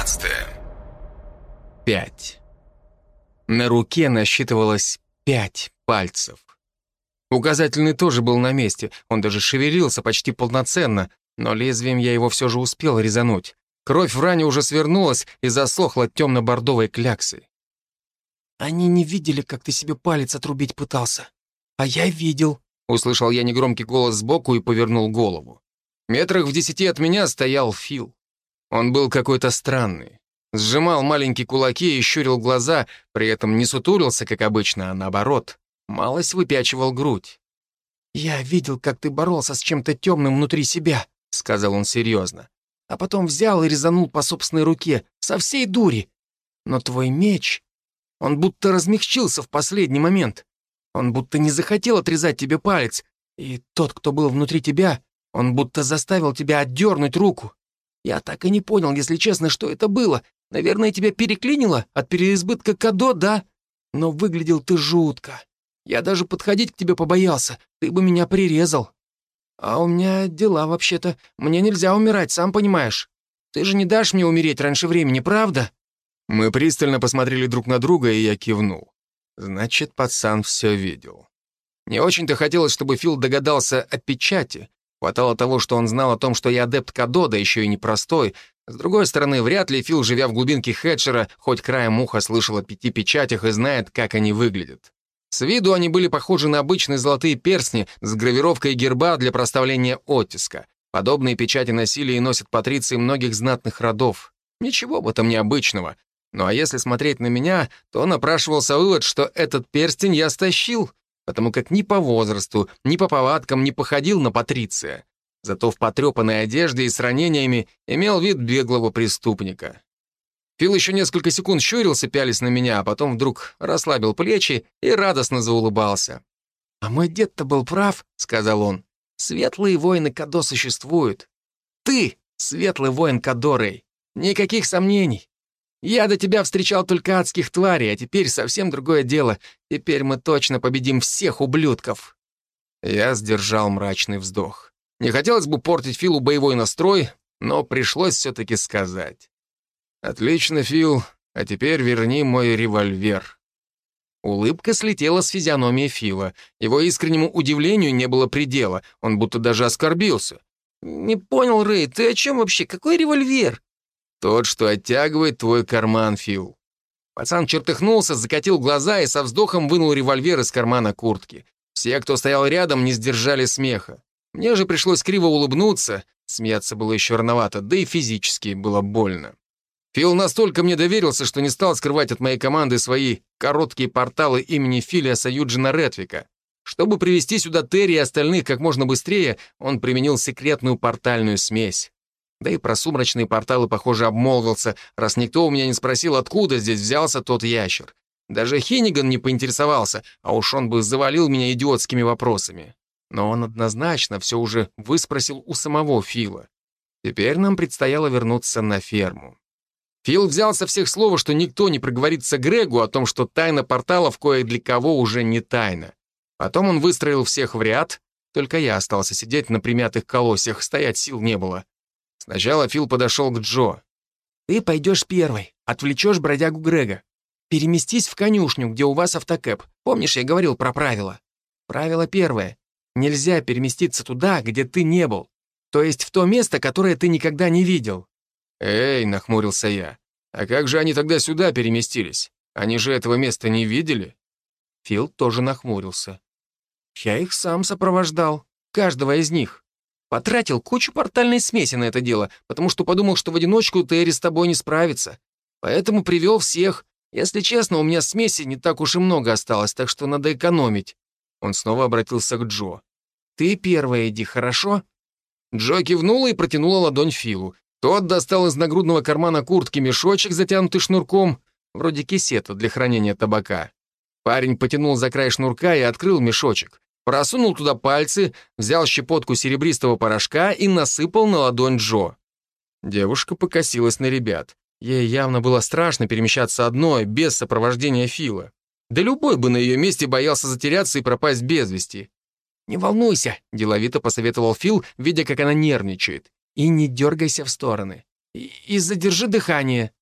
15. Пять. На руке насчитывалось пять пальцев. Указательный тоже был на месте, он даже шевелился почти полноценно, но лезвием я его все же успел резануть. Кровь в ране уже свернулась и засохла темно-бордовой кляксой. «Они не видели, как ты себе палец отрубить пытался. А я видел», — услышал я негромкий голос сбоку и повернул голову. Метрах в десяти от меня стоял Фил. Он был какой-то странный. Сжимал маленькие кулаки и щурил глаза, при этом не сутурился, как обычно, а наоборот, малость выпячивал грудь. «Я видел, как ты боролся с чем-то темным внутри себя», — сказал он серьезно. «А потом взял и резанул по собственной руке, со всей дури. Но твой меч, он будто размягчился в последний момент. Он будто не захотел отрезать тебе палец, и тот, кто был внутри тебя, он будто заставил тебя отдернуть руку. Я так и не понял, если честно, что это было. Наверное, тебя переклинило от переизбытка кадо, да? Но выглядел ты жутко. Я даже подходить к тебе побоялся. Ты бы меня прирезал. А у меня дела вообще-то. Мне нельзя умирать, сам понимаешь. Ты же не дашь мне умереть раньше времени, правда?» Мы пристально посмотрели друг на друга, и я кивнул. Значит, пацан все видел. Не очень-то хотелось, чтобы Фил догадался о печати, Хватало того, что он знал о том, что я адепт Кадо, да еще и непростой. С другой стороны, вряд ли Фил, живя в глубинке Хедшера, хоть краем уха слышал о пяти печатях и знает, как они выглядят. С виду они были похожи на обычные золотые перстни с гравировкой герба для проставления оттиска. Подобные печати носили и носят патриции многих знатных родов. Ничего в этом необычного. Ну а если смотреть на меня, то напрашивался вывод, что этот перстень я стащил, потому как ни по возрасту, ни по повадкам не походил на Патриция. Зато в потрепанной одежде и с ранениями имел вид беглого преступника. Фил еще несколько секунд щурился, пялись на меня, а потом вдруг расслабил плечи и радостно заулыбался. «А мой дед-то был прав», — сказал он. «Светлые воины Кадо существуют. Ты — светлый воин Кадорей. Никаких сомнений. Я до тебя встречал только адских тварей, а теперь совсем другое дело. Теперь мы точно победим всех ублюдков». Я сдержал мрачный вздох. Не хотелось бы портить Филу боевой настрой, но пришлось все-таки сказать. «Отлично, Фил, а теперь верни мой револьвер». Улыбка слетела с физиономии Фила. Его искреннему удивлению не было предела, он будто даже оскорбился. «Не понял, Рэй, ты о чем вообще? Какой револьвер?» Тот, что оттягивает твой карман, Фил. Пацан чертыхнулся, закатил глаза и со вздохом вынул револьвер из кармана куртки. Все, кто стоял рядом, не сдержали смеха. Мне же пришлось криво улыбнуться, смеяться было еще рановато, да и физически было больно. Фил настолько мне доверился, что не стал скрывать от моей команды свои короткие порталы имени Филиаса Юджина Ретвика. Чтобы привести сюда Терри и остальных как можно быстрее, он применил секретную портальную смесь. Да и про сумрачные порталы, похоже, обмолвился, раз никто у меня не спросил, откуда здесь взялся тот ящер. Даже Хенниган не поинтересовался, а уж он бы завалил меня идиотскими вопросами. Но он однозначно все уже выспросил у самого Фила. Теперь нам предстояло вернуться на ферму. Фил взял со всех слова, что никто не проговорится Грегу о том, что тайна порталов кое для кого уже не тайна. Потом он выстроил всех в ряд, только я остался сидеть на примятых колосьях, стоять сил не было. Сначала Фил подошел к Джо. «Ты пойдешь первый, отвлечешь бродягу Грега. Переместись в конюшню, где у вас автокэп. Помнишь, я говорил про правила? Правило первое. Нельзя переместиться туда, где ты не был. То есть в то место, которое ты никогда не видел». «Эй», — нахмурился я, «а как же они тогда сюда переместились? Они же этого места не видели?» Фил тоже нахмурился. «Я их сам сопровождал, каждого из них. Потратил кучу портальной смеси на это дело, потому что подумал, что в одиночку Терри с тобой не справится. Поэтому привел всех. Если честно, у меня смеси не так уж и много осталось, так что надо экономить». Он снова обратился к Джо. «Ты первая иди, хорошо?» Джо кивнула и протянула ладонь Филу. Тот достал из нагрудного кармана куртки мешочек, затянутый шнурком, вроде кисета для хранения табака. Парень потянул за край шнурка и открыл мешочек. Просунул туда пальцы, взял щепотку серебристого порошка и насыпал на ладонь Джо. Девушка покосилась на ребят. Ей явно было страшно перемещаться одной, без сопровождения Фила. Да любой бы на ее месте боялся затеряться и пропасть без вести. «Не волнуйся», — деловито посоветовал Фил, видя, как она нервничает. «И не дергайся в стороны. и, и задержи дыхание».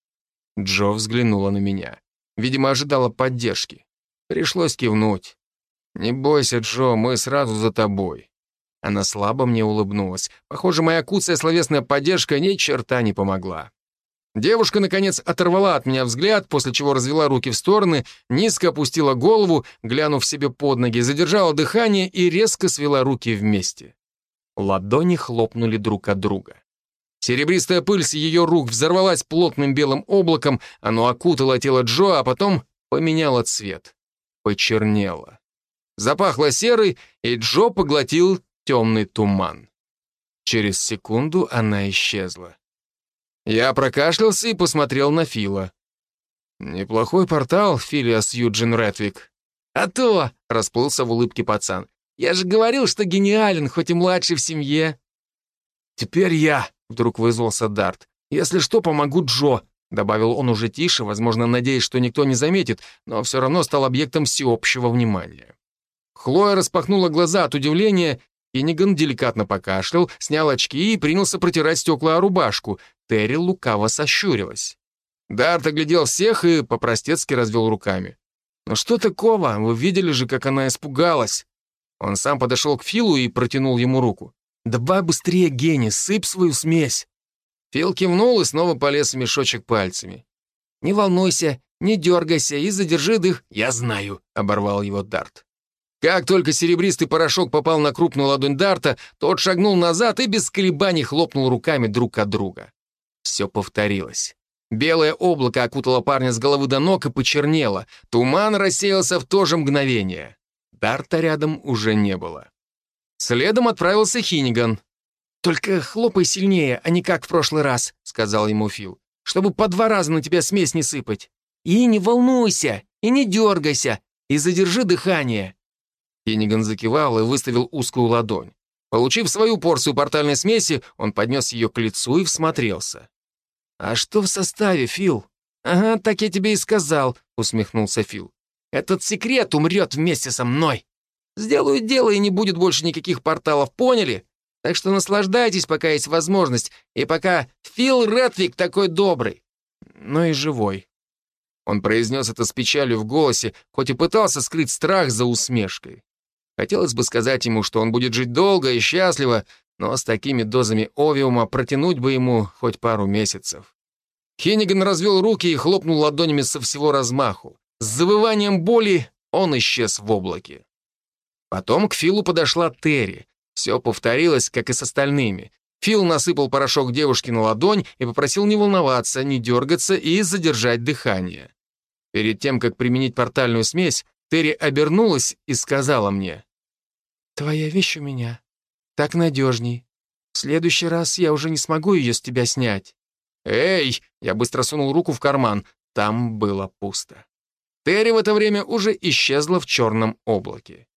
Джо взглянула на меня. Видимо, ожидала поддержки. Пришлось кивнуть. «Не бойся, Джо, мы сразу за тобой». Она слабо мне улыбнулась. Похоже, моя куцая словесная поддержка ни черта не помогла. Девушка, наконец, оторвала от меня взгляд, после чего развела руки в стороны, низко опустила голову, глянув себе под ноги, задержала дыхание и резко свела руки вместе. Ладони хлопнули друг от друга. Серебристая пыль с ее рук взорвалась плотным белым облаком, оно окутало тело Джо, а потом поменяло цвет. Почернело. Запахло серой, и Джо поглотил темный туман. Через секунду она исчезла. Я прокашлялся и посмотрел на Фила. «Неплохой портал, Филиас Юджин Ретвик». «А то!» — расплылся в улыбке пацан. «Я же говорил, что гениален, хоть и младший в семье». «Теперь я», — вдруг вызвался Дарт. «Если что, помогу Джо», — добавил он уже тише, возможно, надеясь, что никто не заметит, но все равно стал объектом всеобщего внимания. Хлоя распахнула глаза от удивления Финниган деликатно покашлял, снял очки и принялся протирать стекла о рубашку. Терри лукаво сощурилась. Дарт оглядел всех и по-простецки развел руками. «Ну что такого? Вы видели же, как она испугалась!» Он сам подошел к Филу и протянул ему руку. «Давай быстрее, Гений, сыпь свою смесь!» Фил кивнул и снова полез в мешочек пальцами. «Не волнуйся, не дергайся и задержи дых». «Я знаю», — оборвал его Дарт. Как только серебристый порошок попал на крупную ладонь Дарта, тот шагнул назад и без колебаний хлопнул руками друг от друга. Все повторилось. Белое облако окутало парня с головы до ног и почернело. Туман рассеялся в то же мгновение. Дарта рядом уже не было. Следом отправился Хиниган. «Только хлопай сильнее, а не как в прошлый раз», — сказал ему Фил, «чтобы по два раза на тебя смесь не сыпать. И не волнуйся, и не дергайся, и задержи дыхание. Финниган закивал и выставил узкую ладонь. Получив свою порцию портальной смеси, он поднес ее к лицу и всмотрелся. «А что в составе, Фил?» «Ага, так я тебе и сказал», — усмехнулся Фил. «Этот секрет умрет вместе со мной. Сделаю дело, и не будет больше никаких порталов, поняли? Так что наслаждайтесь, пока есть возможность, и пока Фил Редвик такой добрый, но и живой». Он произнес это с печалью в голосе, хоть и пытался скрыть страх за усмешкой. Хотелось бы сказать ему, что он будет жить долго и счастливо, но с такими дозами овиума протянуть бы ему хоть пару месяцев. Хенниган развел руки и хлопнул ладонями со всего размаху. С завыванием боли он исчез в облаке. Потом к Филу подошла Терри. Все повторилось, как и с остальными. Фил насыпал порошок девушке на ладонь и попросил не волноваться, не дергаться и задержать дыхание. Перед тем, как применить портальную смесь, Терри обернулась и сказала мне, «Твоя вещь у меня. Так надежней. В следующий раз я уже не смогу ее с тебя снять». «Эй!» — я быстро сунул руку в карман. Там было пусто. Терри в это время уже исчезла в черном облаке.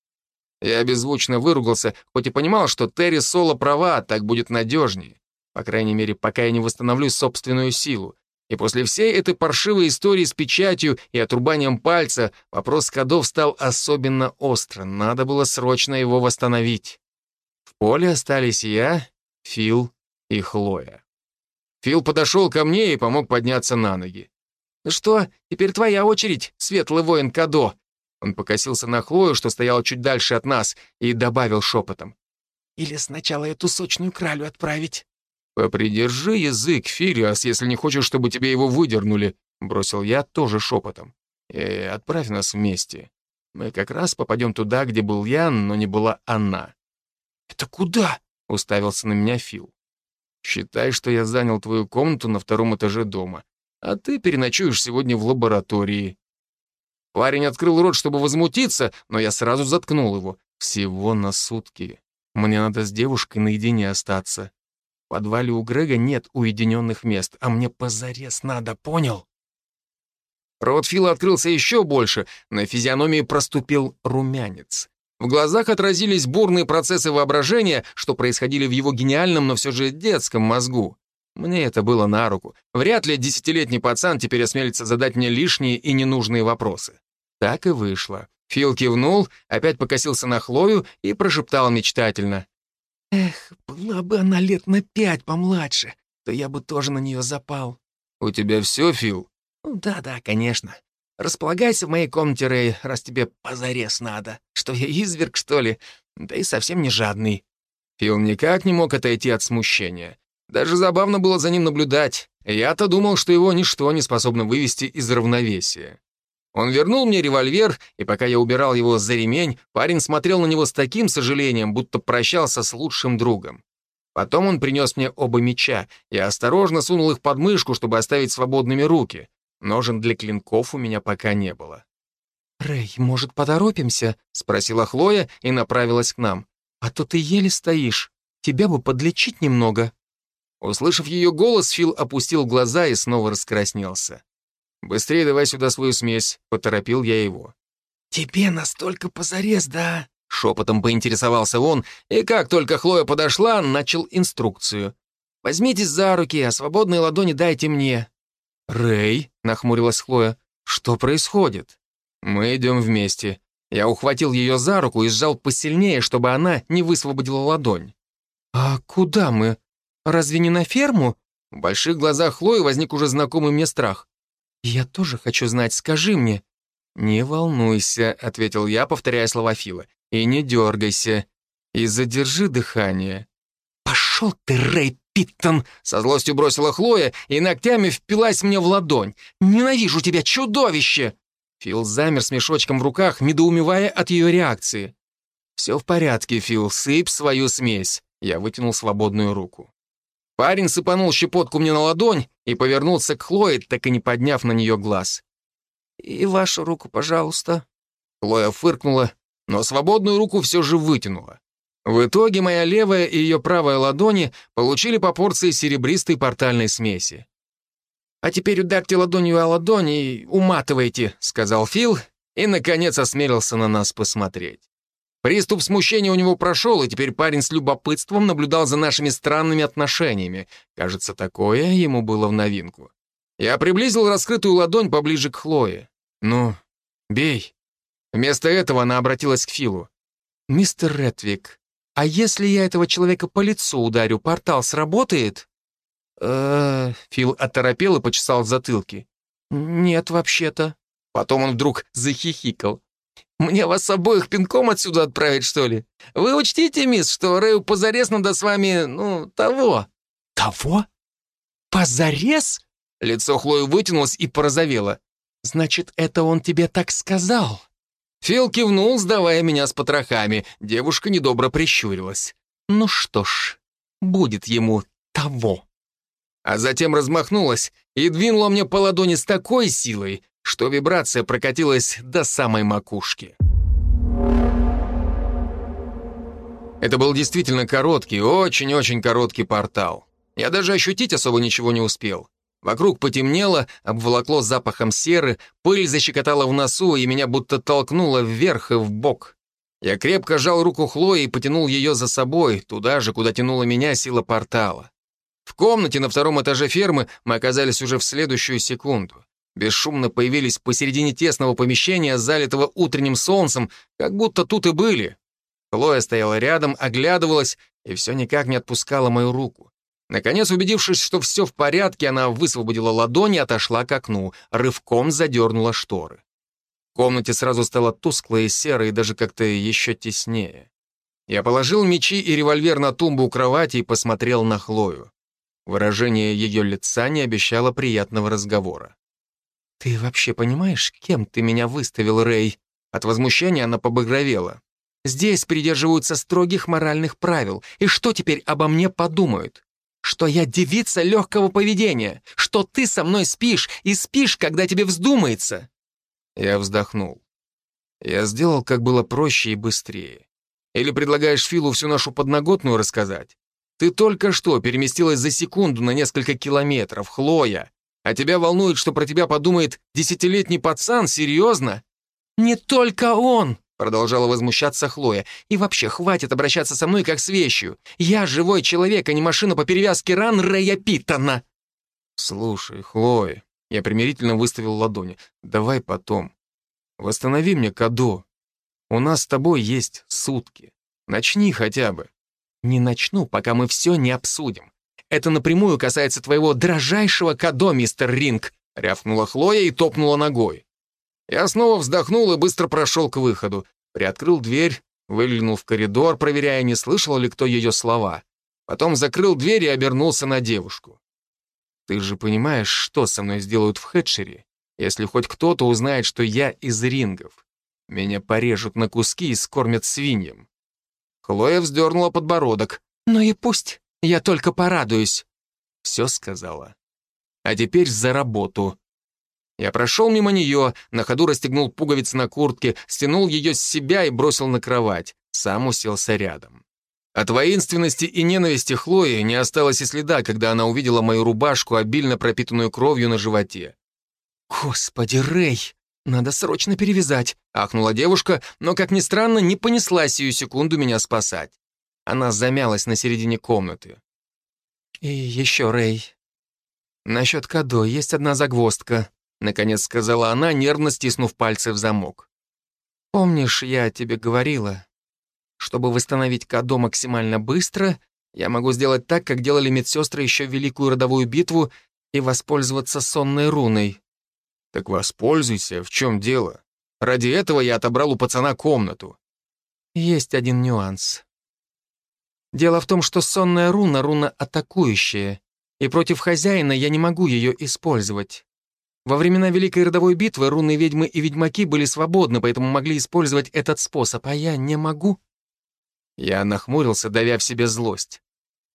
Я беззвучно выругался, хоть и понимал, что Терри Соло права, так будет надежнее. По крайней мере, пока я не восстановлю собственную силу. И после всей этой паршивой истории с печатью и отрубанием пальца вопрос кодов стал особенно остро. Надо было срочно его восстановить. В поле остались я, Фил и Хлоя. Фил подошел ко мне и помог подняться на ноги. «Ну что, теперь твоя очередь, светлый воин Кадо!» Он покосился на Хлою, что стояла чуть дальше от нас, и добавил шепотом. «Или сначала эту сочную кралю отправить?» «Попридержи язык, Фириас, если не хочешь, чтобы тебе его выдернули», — бросил я тоже шепотом. «И отправь нас вместе. Мы как раз попадем туда, где был Ян, но не была она». «Это куда?» — уставился на меня Фил. «Считай, что я занял твою комнату на втором этаже дома, а ты переночуешь сегодня в лаборатории». Парень открыл рот, чтобы возмутиться, но я сразу заткнул его. «Всего на сутки. Мне надо с девушкой наедине остаться подвале у Грега нет уединенных мест, а мне позарез надо, понял?» Рот Фила открылся еще больше, на физиономии проступил румянец. В глазах отразились бурные процессы воображения, что происходили в его гениальном, но все же детском мозгу. Мне это было на руку. Вряд ли десятилетний пацан теперь осмелится задать мне лишние и ненужные вопросы. Так и вышло. Фил кивнул, опять покосился на Хлою и прошептал мечтательно. Эх, была бы она лет на пять помладше. то я бы тоже на нее запал». «У тебя все, Фил?» «Ну да-да, конечно. Располагайся в моей комнате, Рэй, раз тебе позарез надо. Что я изверг, что ли? Да и совсем не жадный». Фил никак не мог отойти от смущения. Даже забавно было за ним наблюдать. Я-то думал, что его ничто не способно вывести из равновесия. Он вернул мне револьвер, и пока я убирал его за ремень, парень смотрел на него с таким сожалением, будто прощался с лучшим другом. Потом он принес мне оба меча. Я осторожно сунул их под мышку, чтобы оставить свободными руки. Ножен для клинков у меня пока не было. «Рэй, может, поторопимся?» — спросила Хлоя и направилась к нам. «А то ты еле стоишь. Тебя бы подлечить немного». Услышав ее голос, Фил опустил глаза и снова раскраснелся. «Быстрее давай сюда свою смесь», — поторопил я его. «Тебе настолько позарез, да?» Шепотом поинтересовался он, и как только Хлоя подошла, начал инструкцию. «Возьмитесь за руки, а свободные ладони дайте мне». «Рэй», — нахмурилась Хлоя, — «что происходит?» «Мы идем вместе». Я ухватил ее за руку и сжал посильнее, чтобы она не высвободила ладонь. «А куда мы? Разве не на ферму?» В больших глазах Хлои возник уже знакомый мне страх. «Я тоже хочу знать, скажи мне». «Не волнуйся», — ответил я, повторяя слова Фила. «И не дергайся. И задержи дыхание». «Пошел ты, Рэй Питтон!» — со злостью бросила Хлоя и ногтями впилась мне в ладонь. «Ненавижу тебя, чудовище!» Фил замер с мешочком в руках, недоумевая от ее реакции. «Все в порядке, Фил, сыпь свою смесь». Я вытянул свободную руку. Парень сыпанул щепотку мне на ладонь и повернулся к Хлое, так и не подняв на нее глаз. «И вашу руку, пожалуйста». Хлоя фыркнула, но свободную руку все же вытянула. В итоге моя левая и ее правая ладони получили по порции серебристой портальной смеси. «А теперь ударьте ладонью о ладонь и уматывайте», — сказал Фил, и, наконец, осмелился на нас посмотреть. Приступ смущения у него прошел, и теперь парень с любопытством наблюдал за нашими странными отношениями. Кажется, такое ему было в новинку. Я приблизил раскрытую ладонь поближе к Хлое. «Ну, бей». Вместо этого она обратилась к Филу. «Мистер Редвик, а если я этого человека по лицу ударю, портал сработает?» э Фил оторопел и почесал в затылке. «Нет, вообще-то». Потом он вдруг захихикал. Мне вас обоих пинком отсюда отправить, что ли? Вы учтите, мисс, что Рэю позарез надо с вами, ну, того». «Того? Позарез?» Лицо Хлои вытянулось и порозовело. «Значит, это он тебе так сказал?» Фил кивнул, сдавая меня с потрохами. Девушка недобро прищурилась. «Ну что ж, будет ему того». А затем размахнулась и двинула мне по ладони с такой силой, что вибрация прокатилась до самой макушки. Это был действительно короткий, очень-очень короткий портал. Я даже ощутить особо ничего не успел. Вокруг потемнело, обволокло запахом серы, пыль защекотала в носу, и меня будто толкнуло вверх и в бок. Я крепко сжал руку Хлои и потянул ее за собой, туда же, куда тянула меня сила портала. В комнате на втором этаже фермы мы оказались уже в следующую секунду бесшумно появились посередине тесного помещения, залитого утренним солнцем, как будто тут и были. Хлоя стояла рядом, оглядывалась и все никак не отпускала мою руку. Наконец, убедившись, что все в порядке, она высвободила ладони и отошла к окну, рывком задернула шторы. В комнате сразу стало тускло и серо, и даже как-то еще теснее. Я положил мечи и револьвер на тумбу у кровати и посмотрел на Хлою. Выражение ее лица не обещало приятного разговора. «Ты вообще понимаешь, кем ты меня выставил, Рэй?» От возмущения она побагровела. «Здесь придерживаются строгих моральных правил. И что теперь обо мне подумают? Что я девица легкого поведения? Что ты со мной спишь и спишь, когда тебе вздумается?» Я вздохнул. Я сделал, как было проще и быстрее. Или предлагаешь Филу всю нашу подноготную рассказать? Ты только что переместилась за секунду на несколько километров, Хлоя. А тебя волнует, что про тебя подумает десятилетний пацан? Серьезно?» «Не только он!» — продолжала возмущаться Хлоя. «И вообще, хватит обращаться со мной как с вещью. Я живой человек, а не машина по перевязке ран Рэя Питтона!» «Слушай, Хлоя...» Я примирительно выставил ладони. «Давай потом. Восстанови мне Кадо. У нас с тобой есть сутки. Начни хотя бы». «Не начну, пока мы все не обсудим. Это напрямую касается твоего дрожайшего Кадо, мистер Ринг», — рявкнула Хлоя и топнула ногой. Я снова вздохнул и быстро прошел к выходу, приоткрыл дверь, выглянул в коридор, проверяя, не слышал ли кто ее слова. Потом закрыл дверь и обернулся на девушку. «Ты же понимаешь, что со мной сделают в Хэтчере, если хоть кто-то узнает, что я из рингов? Меня порежут на куски и скормят свиньям». Хлоя вздернула подбородок. «Ну и пусть, я только порадуюсь». Все сказала. «А теперь за работу». Я прошел мимо нее, на ходу расстегнул пуговицы на куртке, стянул ее с себя и бросил на кровать. Сам уселся рядом. От воинственности и ненависти Хлои не осталось и следа, когда она увидела мою рубашку, обильно пропитанную кровью на животе. «Господи, Рэй, надо срочно перевязать», — ахнула девушка, но, как ни странно, не понесла сию секунду меня спасать. Она замялась на середине комнаты. «И еще, Рэй, насчет Кадо есть одна загвоздка», — наконец сказала она, нервно стиснув пальцы в замок. «Помнишь, я тебе говорила, чтобы восстановить Кадо максимально быстро, я могу сделать так, как делали медсестры еще в Великую Родовую битву и воспользоваться сонной руной. Так воспользуйся, в чем дело? Ради этого я отобрал у пацана комнату. Есть один нюанс. Дело в том, что сонная руна — руна атакующая, и против хозяина я не могу ее использовать. Во времена Великой Родовой битвы руны ведьмы и ведьмаки были свободны, поэтому могли использовать этот способ, а я не могу. Я нахмурился, давя в себе злость.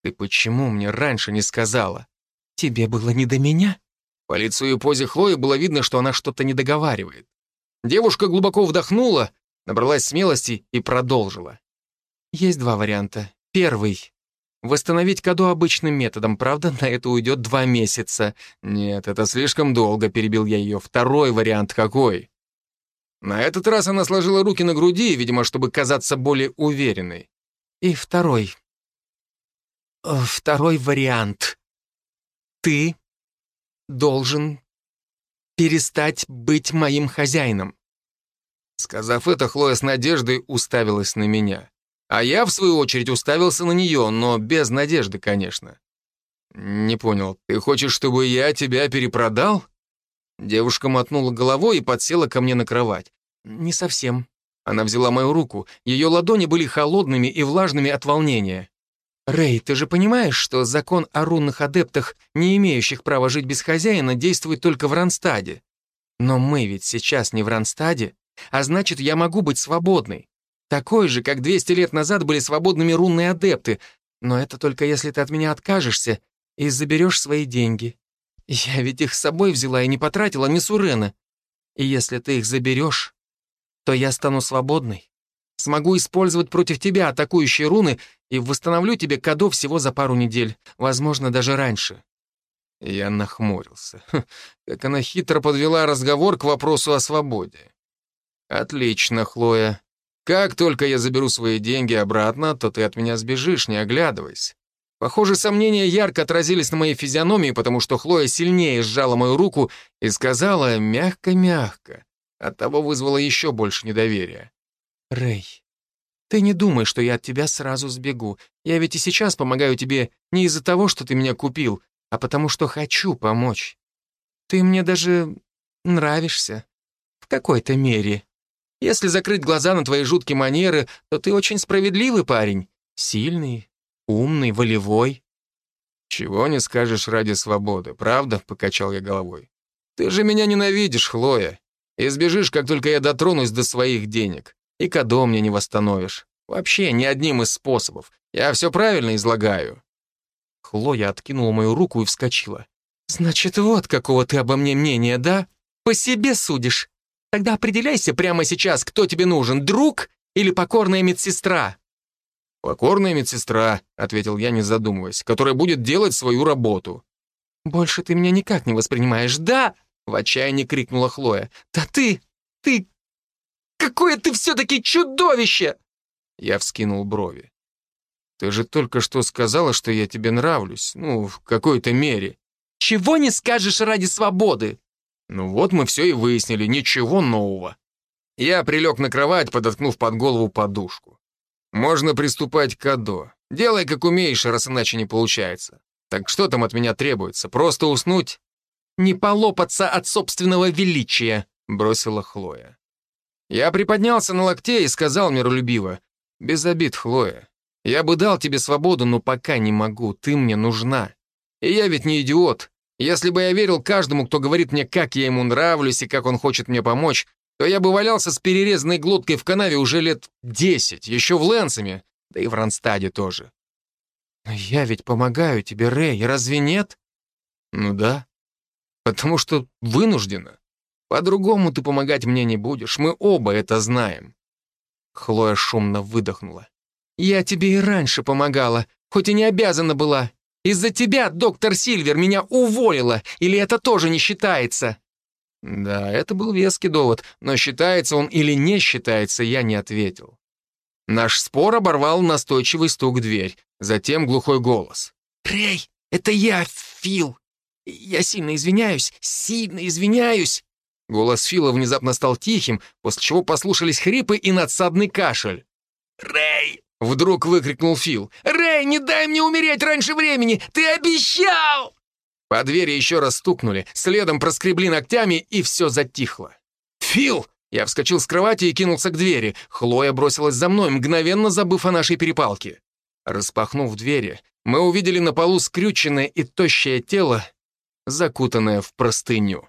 «Ты почему мне раньше не сказала?» «Тебе было не до меня?» По лицу и позе Хлои было видно, что она что-то не договаривает. Девушка глубоко вдохнула, набралась смелости и продолжила. «Есть два варианта. Первый — восстановить Кадо обычным методом, правда, на это уйдет два месяца. Нет, это слишком долго, перебил я ее. Второй вариант какой?» На этот раз она сложила руки на груди, видимо, чтобы казаться более уверенной. И второй. Второй вариант. Ты должен перестать быть моим хозяином. Сказав это, Хлоя с надеждой уставилась на меня. А я, в свою очередь, уставился на нее, но без надежды, конечно. «Не понял, ты хочешь, чтобы я тебя перепродал?» Девушка мотнула головой и подсела ко мне на кровать. «Не совсем». Она взяла мою руку. Ее ладони были холодными и влажными от волнения. «Рэй, ты же понимаешь, что закон о рунных адептах, не имеющих права жить без хозяина, действует только в Ранстаде? Но мы ведь сейчас не в Ранстаде, а значит, я могу быть свободной. Такой же, как 200 лет назад были свободными рунные адепты, но это только если ты от меня откажешься и заберешь свои деньги. Я ведь их с собой взяла и не потратила ни сурена. И если ты их заберешь, то я стану свободной. Смогу использовать против тебя атакующие руны и восстановлю тебе кадо всего за пару недель, возможно, даже раньше». Я нахмурился. Как она хитро подвела разговор к вопросу о свободе. «Отлично, Хлоя. Как только я заберу свои деньги обратно, то ты от меня сбежишь, не оглядывайся. Похоже, сомнения ярко отразились на моей физиономии, потому что Хлоя сильнее сжала мою руку и сказала мягко-мягко. Оттого вызвало еще больше недоверия. «Рэй, ты не думай, что я от тебя сразу сбегу. Я ведь и сейчас помогаю тебе не из-за того, что ты меня купил, а потому что хочу помочь. Ты мне даже нравишься. В какой-то мере. Если закрыть глаза на твои жуткие манеры, то ты очень справедливый парень. Сильный, умный, волевой. «Чего не скажешь ради свободы, правда?» — покачал я головой. «Ты же меня ненавидишь, Хлоя, и сбежишь, как только я дотронусь до своих денег, и кадо мне не восстановишь. Вообще, ни одним из способов. Я все правильно излагаю». Хлоя откинула мою руку и вскочила. «Значит, вот какого ты обо мне мнения, да? По себе судишь. Тогда определяйся прямо сейчас, кто тебе нужен, друг или покорная медсестра?» «Покорная медсестра», — ответил я, не задумываясь, «которая будет делать свою работу». «Больше ты меня никак не воспринимаешь, да?» — в отчаянии крикнула Хлоя. «Да ты... ты... какое ты все-таки чудовище!» Я вскинул брови. «Ты же только что сказала, что я тебе нравлюсь, ну, в какой-то мере». «Чего не скажешь ради свободы?» «Ну вот мы все и выяснили, ничего нового». Я прилег на кровать, подоткнув под голову подушку. Можно приступать к АДО. Делай, как умеешь, раз иначе не получается. Так что там от меня требуется? Просто уснуть? Не полопаться от собственного величия, бросила Хлоя. Я приподнялся на локте и сказал миролюбиво, «Без обид, Хлоя. Я бы дал тебе свободу, но пока не могу, ты мне нужна. И я ведь не идиот. Если бы я верил каждому, кто говорит мне, как я ему нравлюсь и как он хочет мне помочь, то я бы валялся с перерезанной глоткой в канаве уже лет десять, еще в Лэнсоме, да и в Ронстаде тоже. Но я ведь помогаю тебе, Рэй, разве нет? Ну да. Потому что вынуждена. По-другому ты помогать мне не будешь, мы оба это знаем. Хлоя шумно выдохнула. Я тебе и раньше помогала, хоть и не обязана была. Из-за тебя доктор Сильвер меня уволила, или это тоже не считается?» Да, это был веский довод, но считается он или не считается, я не ответил. Наш спор оборвал настойчивый стук в дверь, затем глухой голос. «Рэй, это я, Фил! Я сильно извиняюсь, сильно извиняюсь!» Голос Фила внезапно стал тихим, после чего послушались хрипы и надсадный кашель. «Рэй, Вдруг выкрикнул Фил. «Рэй, не дай мне умереть раньше времени! Ты обещал!» По двери еще раз стукнули, следом проскребли ногтями, и все затихло. «Фил!» Я вскочил с кровати и кинулся к двери. Хлоя бросилась за мной, мгновенно забыв о нашей перепалке. Распахнув двери, мы увидели на полу скрюченное и тощее тело, закутанное в простыню.